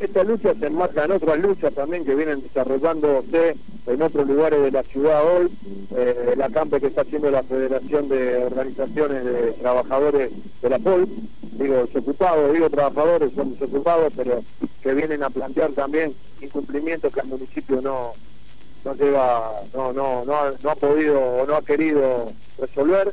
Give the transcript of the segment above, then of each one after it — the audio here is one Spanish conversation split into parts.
Esta lucha se enmarca en otras luchas también que vienen desarrollándose en otros lugares de la ciudad hoy, eh, la campe que está haciendo la Federación de Organizaciones de Trabajadores de la POL, digo desocupados, digo trabajadores, son desocupados, pero que vienen a plantear también incumplimientos que el municipio no no lleva, no, no, no, ha, no ha podido o no ha querido resolver.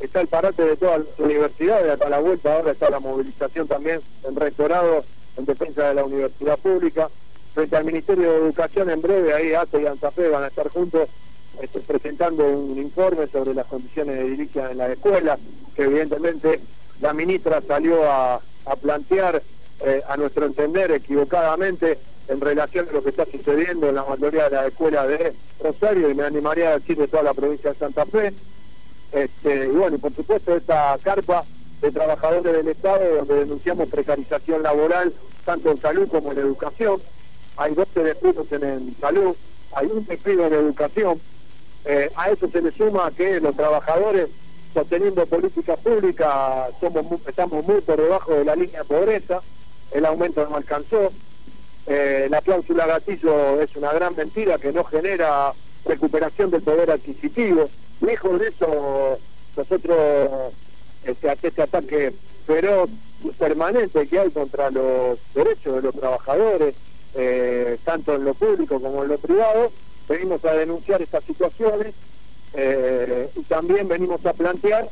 Está el parate de todas las universidades, hasta la vuelta ahora está la movilización también en rectorado en defensa de la universidad pública. Frente al Ministerio de Educación, en breve, ahí ATE y ANTAFE van a estar juntos este, presentando un informe sobre las condiciones de dirigencia en la escuela, que evidentemente la ministra salió a, plantear, eh, a nuestro entender, equivocadamente, en relación a lo que está sucediendo en la mayoría de las escuelas de Rosario, y me animaría a decir de toda la provincia de Santa Fe. Este, y bueno, por supuesto esta carpa de trabajadores del Estado, donde denunciamos precarización laboral, tanto en salud como en educación. Hay 12 despidos en, salud, hay un despido en educación. Eh, a eso se le suma que los trabajadores, sosteniendo políticas públicas, somos estamos muy por debajo de la línea de pobreza, el aumento no alcanzó. Eh, la cláusula gatillo es una gran mentira que no genera recuperación del poder adquisitivo. Lejos de eso, nosotros este, este ataque feroz permanente que hay contra los derechos de los trabajadores, eh, tanto en lo público como en lo privado, venimos a denunciar estas situaciones eh, y también venimos a plantear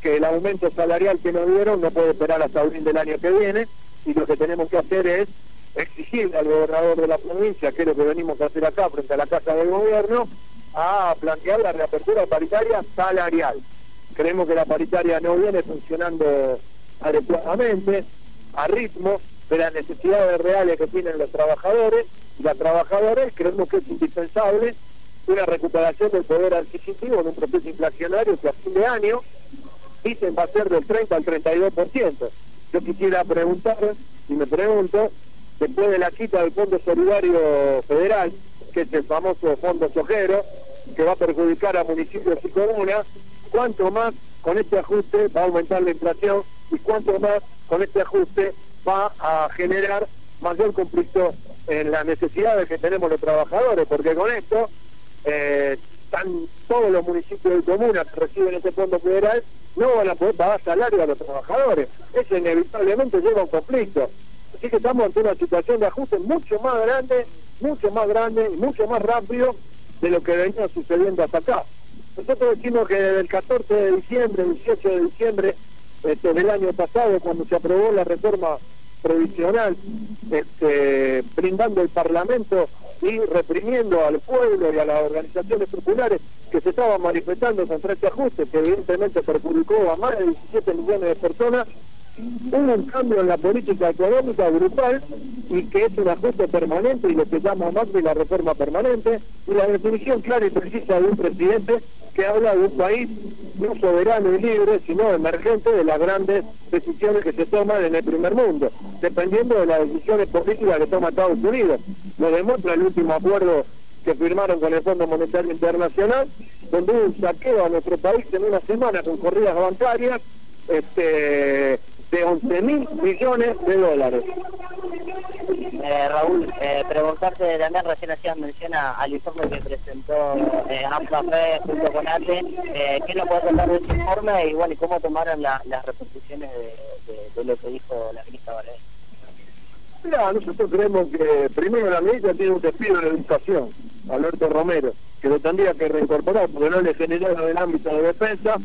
que el aumento salarial que nos dieron no puede esperar hasta abril del año que viene y lo que tenemos que hacer es exigirle al gobernador de la provincia, que es lo que venimos a hacer acá frente a la Casa del Gobierno, a plantear la reapertura paritaria salarial. Creemos que la paritaria no viene funcionando adecuadamente, a ritmo de las necesidades reales que tienen los trabajadores y las trabajadoras creemos que es indispensable una recuperación del poder adquisitivo en un proceso inflacionario que a fin de año dicen va a ser del 30 al 32%. Yo quisiera preguntar, y me pregunto, después de la quita del Fondo Solidario Federal, que es el famoso Fondo Sojero, que va a perjudicar a municipios y comunas, cuánto más con este ajuste va a aumentar la inflación y cuánto más con este ajuste va a generar mayor conflicto en las necesidades que tenemos los trabajadores, porque con esto eh, todos los municipios y comunas que reciben este fondo federal no van a poder pagar salario a los trabajadores. Eso inevitablemente lleva a un conflicto. Así que estamos ante una situación de ajuste mucho más grande, mucho más grande y mucho más rápido de lo que venía sucediendo hasta acá. Nosotros decimos que desde el 14 de diciembre, 18 de diciembre este, del año pasado, cuando se aprobó la reforma provisional, este, brindando el Parlamento y reprimiendo al pueblo y a las organizaciones populares que se estaban manifestando contra este ajuste, que evidentemente perjudicó a más de 17 millones de personas, hubo un cambio en la política económica grupal y que es un ajuste permanente y lo que llama de la reforma permanente y la definición clara y precisa de un presidente que habla de un país no soberano y libre, sino emergente de las grandes decisiones que se toman en el primer mundo, dependiendo de las decisiones políticas que toma Estados Unidos. Lo demuestra el último acuerdo que firmaron con el Fondo Monetario Internacional, donde hubo un saqueo a nuestro país en una semana con corridas bancarias, este de 11 mil millones de dólares. Eh, Raúl, eh, preguntarte también recién hacían mención al informe que presentó eh, junto con ATE, eh, ¿qué nos puede contar de ese informe y bueno, cómo tomaron las repercusiones de, lo que dijo la ministra Valer? Mira, nosotros creemos que primero la ministra tiene un despido de educación, Alberto Romero, que lo tendría que reincorporar porque no le generaron el ámbito de defensa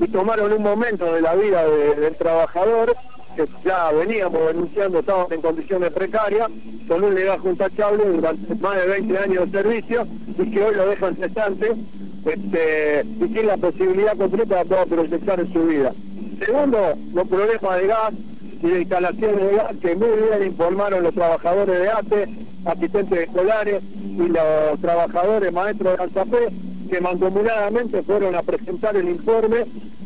y tomaron un momento de la vida del trabajador que ya veníamos denunciando, estaban en condiciones precarias, con un legajo intachable durante más de 20 años de servicio y que hoy lo dejan cesante este, y tiene la posibilidad completa de poder proyectar en su vida. Segundo, los problemas de gas y de instalaciones de gas que muy bien informaron los trabajadores de ATE, asistentes escolares y los trabajadores maestros de Alzapé, que mancomunadamente fueron a presentar el informe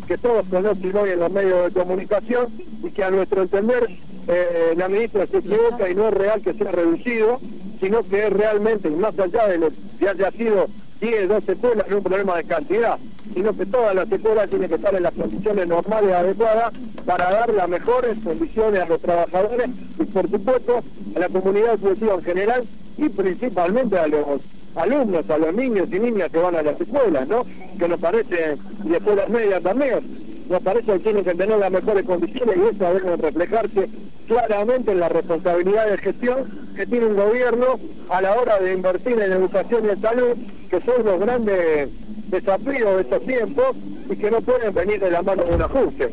que todos conocen hoy en los medios de comunicación y que a nuestro entender eh, la ministra se equivoca y no es real que sea reducido, sino que es realmente, más allá de lo que haya sido 10, 12 escuelas, no un problema de cantidad, sino que todas las escuelas tienen que estar en las condiciones normales y adecuadas para dar las mejores condiciones a los trabajadores y por supuesto a la comunidad educativa en general y principalmente a los alumnos, a los niños y niñas que van a las escuelas, ¿no? Que nos parece, y escuelas medias también, nos parece que tienen que tener las mejores condiciones y eso debe reflejarse claramente en la responsabilidad de gestión que tiene un gobierno a la hora de invertir en educación y en salud, que son los grandes desafíos de estos tiempos y que no pueden venir de la mano de un ajuste.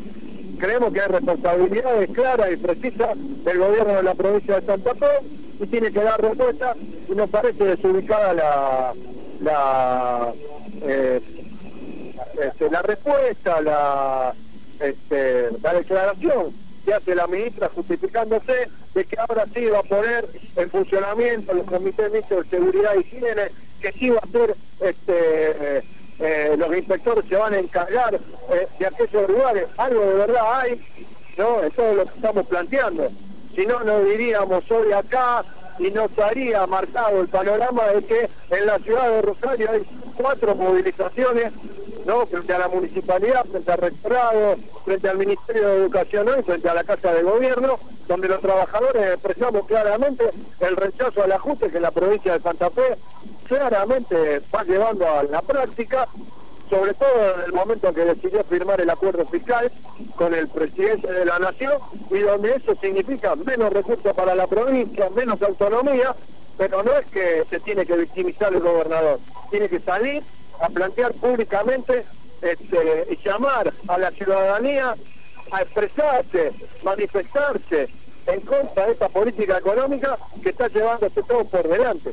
Creemos que hay responsabilidades claras y precisas del gobierno de la provincia de Santa Fe y tiene que dar respuesta y nos parece desubicada la, la eh, este, la respuesta, la, este, la declaración que hace la ministra justificándose de que ahora sí va a poner en funcionamiento los comités de seguridad y higiene, que sí va a ser, este, eh, los inspectores se van a encargar eh, de aquellos lugares, algo de verdad hay, ¿no? En todo lo que estamos planteando. Si no, nos diríamos hoy acá y nos haría marcado el panorama de que en la ciudad de Rosario hay cuatro movilizaciones ¿no? frente a la municipalidad, frente al rectorado, frente al Ministerio de Educación y frente a la Casa de Gobierno, donde los trabajadores expresamos claramente el rechazo al ajuste que la provincia de Santa Fe claramente va llevando a la práctica, sobre todo en el momento en que decidió firmar el acuerdo fiscal con el presidente de la Nación y donde eso significa menos recursos para la provincia, menos autonomía, pero no es que se tiene que victimizar el gobernador, tiene que salir a plantear públicamente este, y llamar a la ciudadanía a expresarse, manifestarse en contra de esta política económica que está llevándose todo por delante.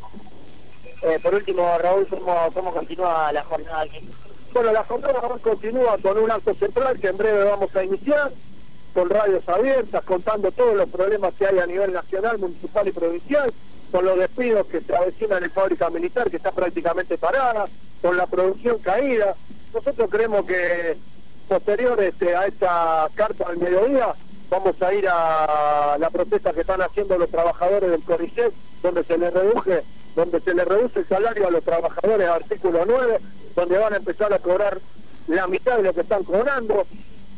Eh, por último, Raúl, ¿cómo, ¿cómo continúa la jornada aquí? Bueno, la jornada continúa con un acto central que en breve vamos a iniciar, con radios abiertas, contando todos los problemas que hay a nivel nacional, municipal y provincial, con los despidos que se avecinan en fábrica militar, que está prácticamente parada, con la producción caída. Nosotros creemos que posterior este, a esta carta al mediodía vamos a ir a la protesta que están haciendo los trabajadores del CORICET, donde se les reduce, donde se les reduce el salario a los trabajadores artículo 9, donde van a empezar a cobrar la mitad de lo que están cobrando.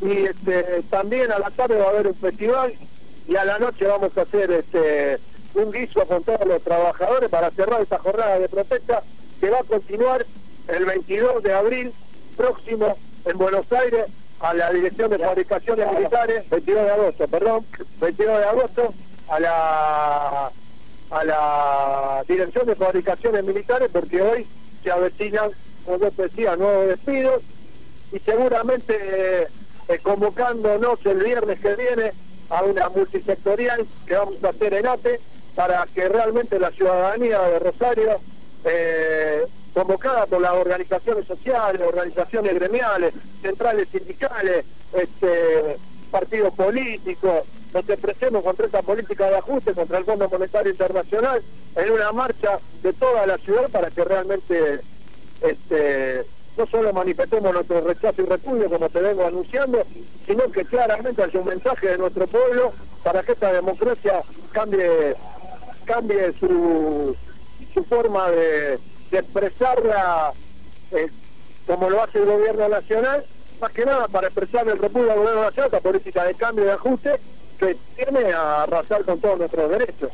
Y este, también a la tarde va a haber un festival y a la noche vamos a hacer este, un guiso con todos los trabajadores para cerrar esta jornada de protesta que va a continuar el 22 de abril próximo en Buenos Aires a la Dirección de Fabricaciones Militares, 22 de agosto, perdón, 22 de agosto a la a la Dirección de Fabricaciones Militares porque hoy se avecinan, como yo decía, nuevos despidos y seguramente eh, convocándonos el viernes que viene a una multisectorial que vamos a hacer en ATE para que realmente la ciudadanía de Rosario eh, convocada por las organizaciones sociales, organizaciones gremiales, centrales sindicales, este, partidos políticos, nos expresemos contra esta política de ajuste, contra el Fondo Monetario Internacional, en una marcha de toda la ciudad para que realmente este, no solo manifestemos nuestro rechazo y repudio como te vengo anunciando, sino que claramente haya un mensaje de nuestro pueblo para que esta democracia cambie, cambie su, forma de de expresarla eh, como lo hace el gobierno nacional, más que nada para expresar el repudio del gobierno nacional, esta política de cambio y de ajuste que tiene a arrasar con todos nuestros derechos.